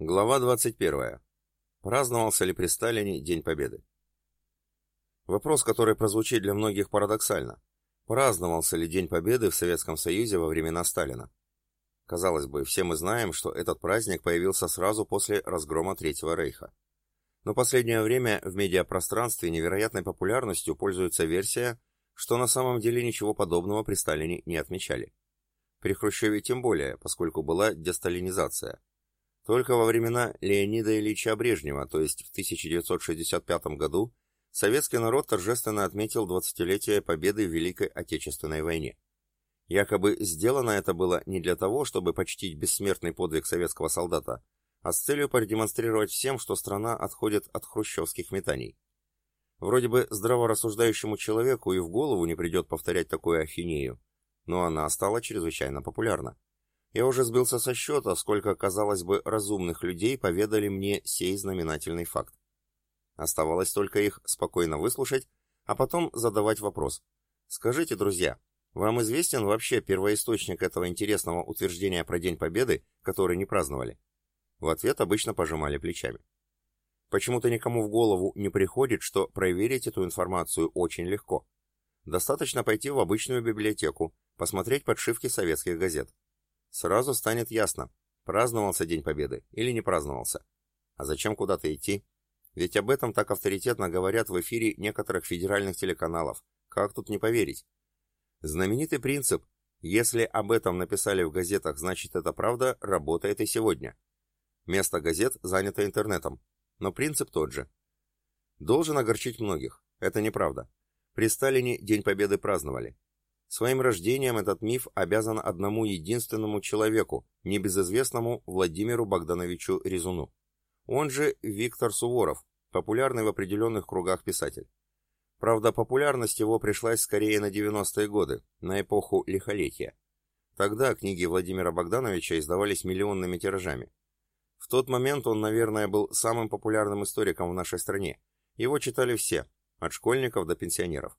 Глава 21. Праздновался ли при Сталине День Победы? Вопрос, который прозвучит для многих парадоксально. Праздновался ли День Победы в Советском Союзе во времена Сталина? Казалось бы, все мы знаем, что этот праздник появился сразу после разгрома Третьего Рейха. Но последнее время в медиапространстве невероятной популярностью пользуется версия, что на самом деле ничего подобного при Сталине не отмечали. При Хрущеве тем более, поскольку была десталинизация. Только во времена Леонида Ильича Брежнева, то есть в 1965 году, советский народ торжественно отметил 20-летие победы в Великой Отечественной войне. Якобы сделано это было не для того, чтобы почтить бессмертный подвиг советского солдата, а с целью продемонстрировать всем, что страна отходит от хрущевских метаний. Вроде бы здраворассуждающему человеку и в голову не придет повторять такую ахинею, но она стала чрезвычайно популярна. Я уже сбился со счета, сколько, казалось бы, разумных людей поведали мне сей знаменательный факт. Оставалось только их спокойно выслушать, а потом задавать вопрос. Скажите, друзья, вам известен вообще первоисточник этого интересного утверждения про День Победы, который не праздновали? В ответ обычно пожимали плечами. Почему-то никому в голову не приходит, что проверить эту информацию очень легко. Достаточно пойти в обычную библиотеку, посмотреть подшивки советских газет. Сразу станет ясно, праздновался День Победы или не праздновался. А зачем куда-то идти? Ведь об этом так авторитетно говорят в эфире некоторых федеральных телеканалов. Как тут не поверить? Знаменитый принцип «если об этом написали в газетах, значит это правда» работает и сегодня. Место газет занято интернетом, но принцип тот же. Должен огорчить многих. Это неправда. При Сталине День Победы праздновали. Своим рождением этот миф обязан одному единственному человеку, небезызвестному Владимиру Богдановичу Резуну. Он же Виктор Суворов, популярный в определенных кругах писатель. Правда, популярность его пришлась скорее на 90-е годы, на эпоху лихолетия. Тогда книги Владимира Богдановича издавались миллионными тиражами. В тот момент он, наверное, был самым популярным историком в нашей стране. Его читали все, от школьников до пенсионеров.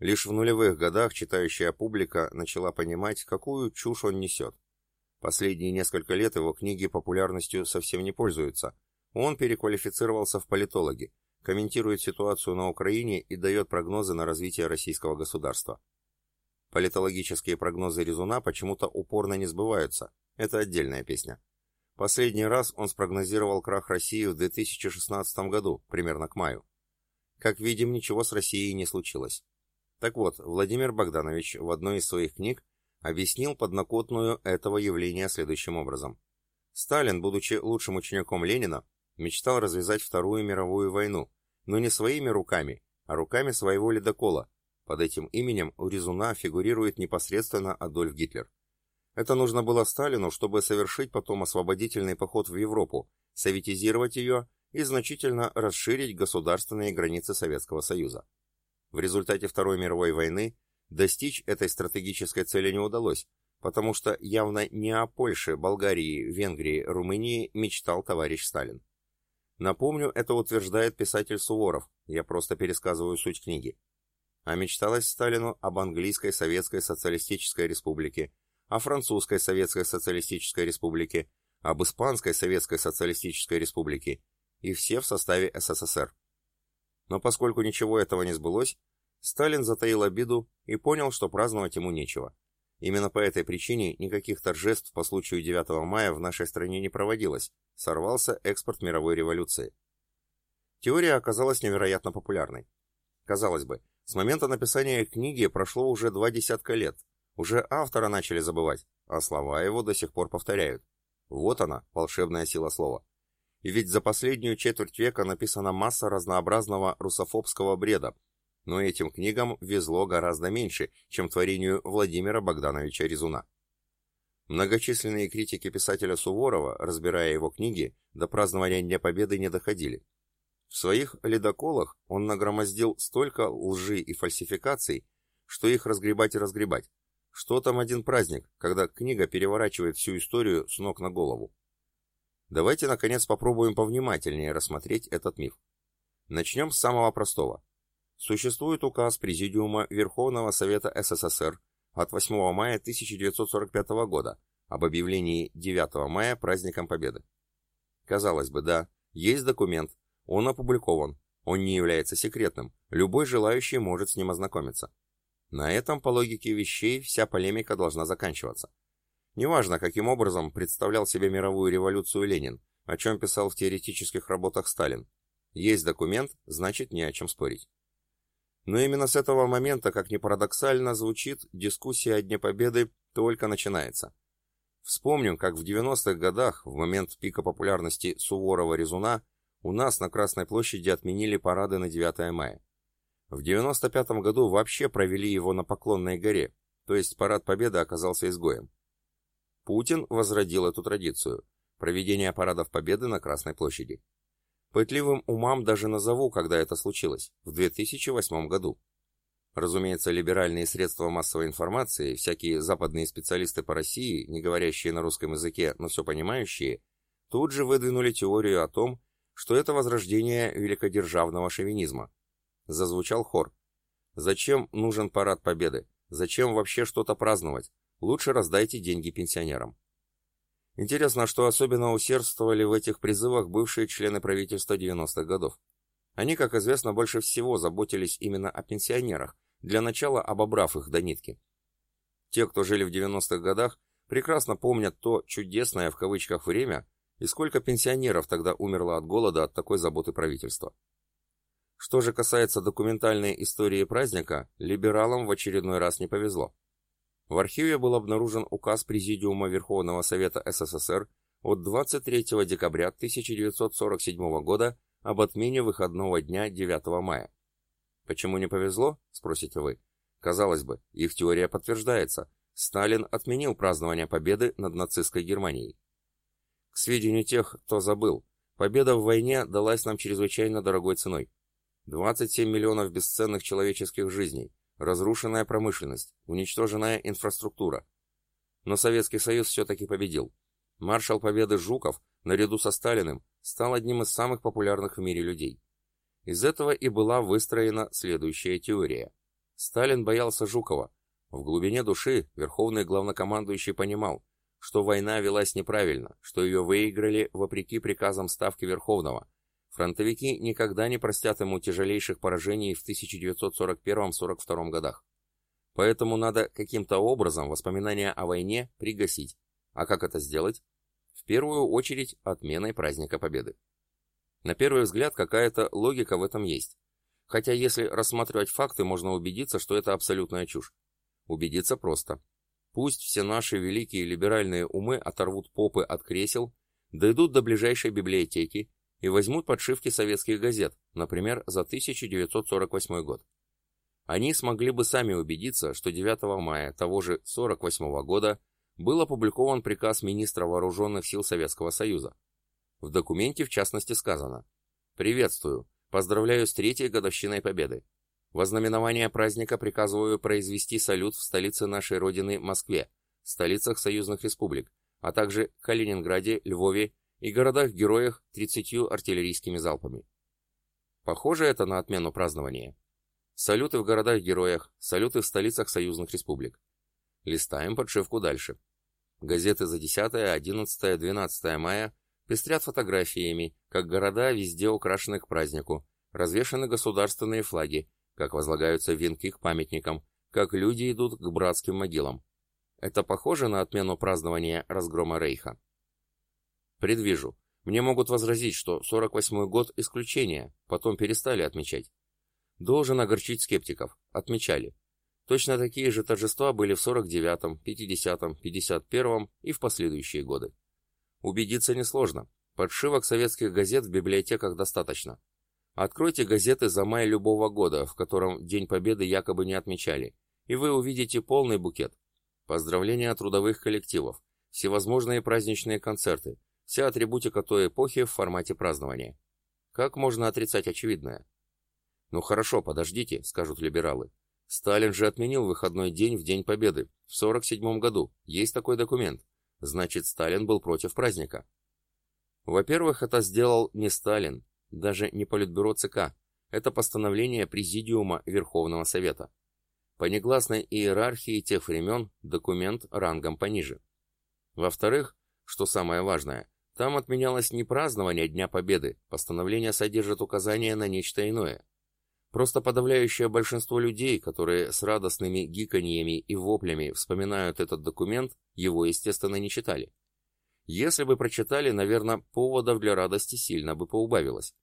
Лишь в нулевых годах читающая публика начала понимать, какую чушь он несет. Последние несколько лет его книги популярностью совсем не пользуются. Он переквалифицировался в политологи, комментирует ситуацию на Украине и дает прогнозы на развитие российского государства. Политологические прогнозы Резуна почему-то упорно не сбываются. Это отдельная песня. Последний раз он спрогнозировал крах России в 2016 году, примерно к маю. Как видим, ничего с Россией не случилось. Так вот, Владимир Богданович в одной из своих книг объяснил поднокотную этого явления следующим образом. Сталин, будучи лучшим учеником Ленина, мечтал развязать Вторую мировую войну, но не своими руками, а руками своего ледокола. Под этим именем у Резуна фигурирует непосредственно Адольф Гитлер. Это нужно было Сталину, чтобы совершить потом освободительный поход в Европу, советизировать ее и значительно расширить государственные границы Советского Союза. В результате Второй мировой войны достичь этой стратегической цели не удалось, потому что явно не о Польше, Болгарии, Венгрии, Румынии мечтал товарищ Сталин. Напомню, это утверждает писатель Суворов, я просто пересказываю суть книги. А мечталось Сталину об английской советской социалистической республике, о французской советской социалистической республике, об испанской советской социалистической республике, и все в составе СССР. Но поскольку ничего этого не сбылось, Сталин затаил обиду и понял, что праздновать ему нечего. Именно по этой причине никаких торжеств по случаю 9 мая в нашей стране не проводилось, сорвался экспорт мировой революции. Теория оказалась невероятно популярной. Казалось бы, с момента написания книги прошло уже два десятка лет, уже автора начали забывать, а слова его до сих пор повторяют. Вот она, волшебная сила слова. Ведь за последнюю четверть века написана масса разнообразного русофобского бреда, но этим книгам везло гораздо меньше, чем творению Владимира Богдановича Резуна. Многочисленные критики писателя Суворова, разбирая его книги, до празднования Дня Победы не доходили. В своих «Ледоколах» он нагромоздил столько лжи и фальсификаций, что их разгребать и разгребать. Что там один праздник, когда книга переворачивает всю историю с ног на голову? Давайте, наконец, попробуем повнимательнее рассмотреть этот миф. Начнем с самого простого. Существует указ Президиума Верховного Совета СССР от 8 мая 1945 года об объявлении 9 мая праздником Победы. Казалось бы, да, есть документ, он опубликован, он не является секретным, любой желающий может с ним ознакомиться. На этом, по логике вещей, вся полемика должна заканчиваться. Неважно, каким образом представлял себе мировую революцию Ленин, о чем писал в теоретических работах Сталин. Есть документ, значит не о чем спорить. Но именно с этого момента, как ни парадоксально звучит, дискуссия о Дне Победы только начинается. Вспомним, как в 90-х годах, в момент пика популярности Суворова-Резуна, у нас на Красной площади отменили парады на 9 мая. В 95 году вообще провели его на Поклонной горе, то есть парад Победы оказался изгоем. Путин возродил эту традицию – проведение парадов Победы на Красной площади. Пытливым умам даже назову, когда это случилось, в 2008 году. Разумеется, либеральные средства массовой информации, всякие западные специалисты по России, не говорящие на русском языке, но все понимающие, тут же выдвинули теорию о том, что это возрождение великодержавного шовинизма. Зазвучал хор. Зачем нужен парад победы? Зачем вообще что-то праздновать? Лучше раздайте деньги пенсионерам. Интересно, что особенно усердствовали в этих призывах бывшие члены правительства 90-х годов. Они, как известно, больше всего заботились именно о пенсионерах, для начала обобрав их до нитки. Те, кто жили в 90-х годах, прекрасно помнят то «чудесное» в кавычках время и сколько пенсионеров тогда умерло от голода от такой заботы правительства. Что же касается документальной истории праздника, либералам в очередной раз не повезло. В архиве был обнаружен указ Президиума Верховного Совета СССР от 23 декабря 1947 года об отмене выходного дня 9 мая. Почему не повезло, спросите вы? Казалось бы, их теория подтверждается. Сталин отменил празднование победы над нацистской Германией. К сведению тех, кто забыл, победа в войне далась нам чрезвычайно дорогой ценой. 27 миллионов бесценных человеческих жизней, разрушенная промышленность, уничтоженная инфраструктура. Но Советский Союз все-таки победил. Маршал Победы Жуков, наряду со Сталиным, стал одним из самых популярных в мире людей. Из этого и была выстроена следующая теория. Сталин боялся Жукова. В глубине души верховный главнокомандующий понимал, что война велась неправильно, что ее выиграли вопреки приказам Ставки Верховного – Фронтовики никогда не простят ему тяжелейших поражений в 1941-42 годах. Поэтому надо каким-то образом воспоминания о войне пригасить. А как это сделать? В первую очередь отменой праздника Победы. На первый взгляд какая-то логика в этом есть. Хотя если рассматривать факты, можно убедиться, что это абсолютная чушь. Убедиться просто. Пусть все наши великие либеральные умы оторвут попы от кресел, дойдут до ближайшей библиотеки и возьмут подшивки советских газет, например, за 1948 год. Они смогли бы сами убедиться, что 9 мая того же 1948 года был опубликован приказ министра вооруженных сил Советского Союза. В документе в частности сказано «Приветствую, поздравляю с третьей годовщиной Победы. Во знаменование праздника приказываю произвести салют в столице нашей Родины Москве, столицах союзных республик, а также Калининграде, Львове и городах-героях 30 артиллерийскими залпами. Похоже это на отмену празднования. Салюты в городах-героях, салюты в столицах союзных республик. Листаем подшивку дальше. Газеты за 10, 11, 12 мая пестрят фотографиями, как города везде украшены к празднику, развешаны государственные флаги, как возлагаются венки к памятникам, как люди идут к братским могилам. Это похоже на отмену празднования разгрома Рейха? Предвижу. Мне могут возразить, что 48-й год – исключение, потом перестали отмечать. Должен огорчить скептиков. Отмечали. Точно такие же торжества были в 49-м, 50-м, 51-м и в последующие годы. Убедиться несложно. Подшивок советских газет в библиотеках достаточно. Откройте газеты за май любого года, в котором День Победы якобы не отмечали, и вы увидите полный букет. Поздравления трудовых коллективов, всевозможные праздничные концерты, Вся атрибутика той эпохи в формате празднования. Как можно отрицать очевидное? Ну хорошо, подождите, скажут либералы. Сталин же отменил выходной день в День Победы в 47 году. Есть такой документ. Значит, Сталин был против праздника. Во-первых, это сделал не Сталин, даже не Политбюро ЦК. Это постановление Президиума Верховного Совета. По негласной иерархии тех времен документ рангом пониже. Во-вторых, что самое важное, Там отменялось не празднование Дня Победы, постановление содержит указания на нечто иное. Просто подавляющее большинство людей, которые с радостными гиканьями и воплями вспоминают этот документ, его, естественно, не читали. Если бы прочитали, наверное, поводов для радости сильно бы поубавилось.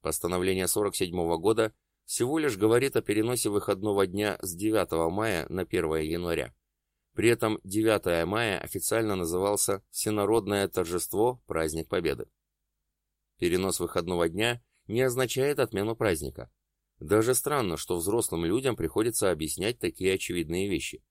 Постановление 47 -го года всего лишь говорит о переносе выходного дня с 9 мая на 1 января. При этом 9 мая официально назывался Всенародное торжество Праздник Победы. Перенос выходного дня не означает отмену праздника. Даже странно, что взрослым людям приходится объяснять такие очевидные вещи.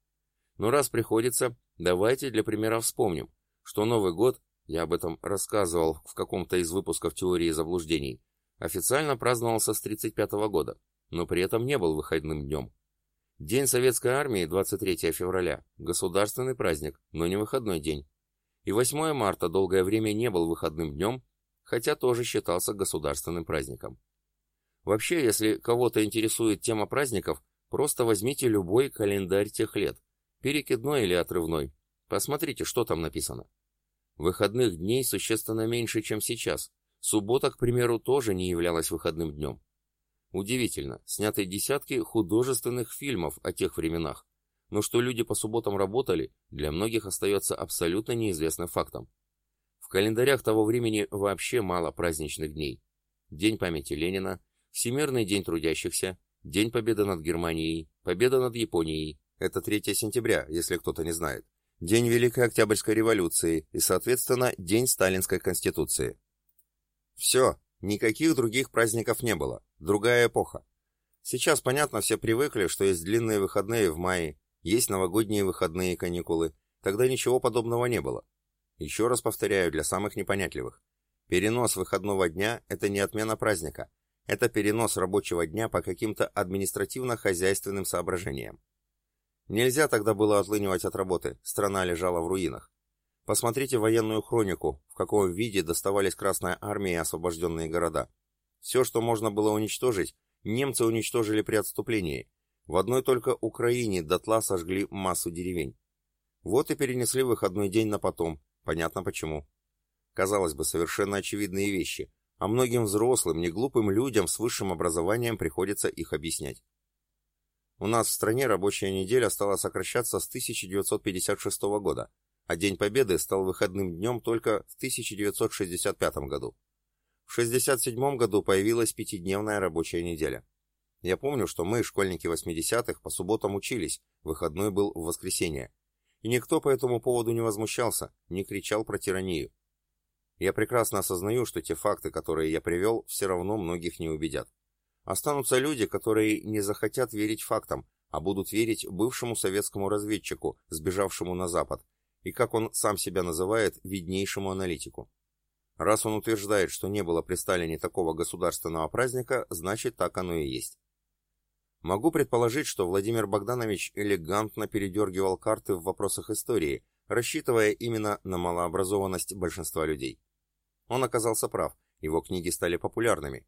Но раз приходится, давайте для примера вспомним, что Новый год, я об этом рассказывал в каком-то из выпусков теории заблуждений, официально праздновался с 1935 года, но при этом не был выходным днем. День Советской Армии, 23 февраля, государственный праздник, но не выходной день. И 8 марта долгое время не был выходным днем, хотя тоже считался государственным праздником. Вообще, если кого-то интересует тема праздников, просто возьмите любой календарь тех лет, перекидной или отрывной. Посмотрите, что там написано. Выходных дней существенно меньше, чем сейчас. Суббота, к примеру, тоже не являлась выходным днем. Удивительно, сняты десятки художественных фильмов о тех временах, но что люди по субботам работали, для многих остается абсолютно неизвестным фактом. В календарях того времени вообще мало праздничных дней. День памяти Ленина, Всемирный день трудящихся, День Победы над Германией, Победа над Японией. Это 3 сентября, если кто-то не знает. День Великой Октябрьской революции и, соответственно, День Сталинской Конституции. Все, никаких других праздников не было. Другая эпоха. Сейчас, понятно, все привыкли, что есть длинные выходные в мае, есть новогодние выходные каникулы. Тогда ничего подобного не было. Еще раз повторяю для самых непонятливых. Перенос выходного дня – это не отмена праздника, это перенос рабочего дня по каким-то административно-хозяйственным соображениям. Нельзя тогда было отлынивать от работы, страна лежала в руинах. Посмотрите военную хронику, в каком виде доставались Красная Армия и освобожденные города. Все, что можно было уничтожить, немцы уничтожили при отступлении. В одной только Украине дотла сожгли массу деревень. Вот и перенесли выходной день на потом. Понятно почему. Казалось бы, совершенно очевидные вещи а многим взрослым, неглупым людям с высшим образованием приходится их объяснять. У нас в стране рабочая неделя стала сокращаться с 1956 года, а День Победы стал выходным днем только в 1965 году. В 1967 году появилась пятидневная рабочая неделя. Я помню, что мы, школьники 80-х, по субботам учились, выходной был в воскресенье. И никто по этому поводу не возмущался, не кричал про тиранию. Я прекрасно осознаю, что те факты, которые я привел, все равно многих не убедят. Останутся люди, которые не захотят верить фактам, а будут верить бывшему советскому разведчику, сбежавшему на Запад, и, как он сам себя называет, виднейшему аналитику. Раз он утверждает, что не было при Сталине такого государственного праздника, значит так оно и есть. Могу предположить, что Владимир Богданович элегантно передергивал карты в вопросах истории, рассчитывая именно на малообразованность большинства людей. Он оказался прав, его книги стали популярными.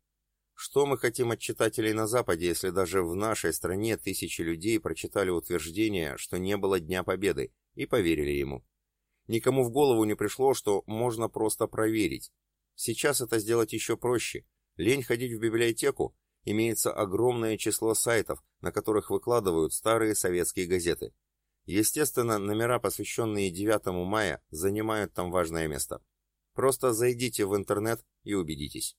Что мы хотим от читателей на Западе, если даже в нашей стране тысячи людей прочитали утверждение, что не было Дня Победы, и поверили ему? Никому в голову не пришло, что можно просто проверить. Сейчас это сделать еще проще. Лень ходить в библиотеку, имеется огромное число сайтов, на которых выкладывают старые советские газеты. Естественно, номера, посвященные 9 мая, занимают там важное место. Просто зайдите в интернет и убедитесь.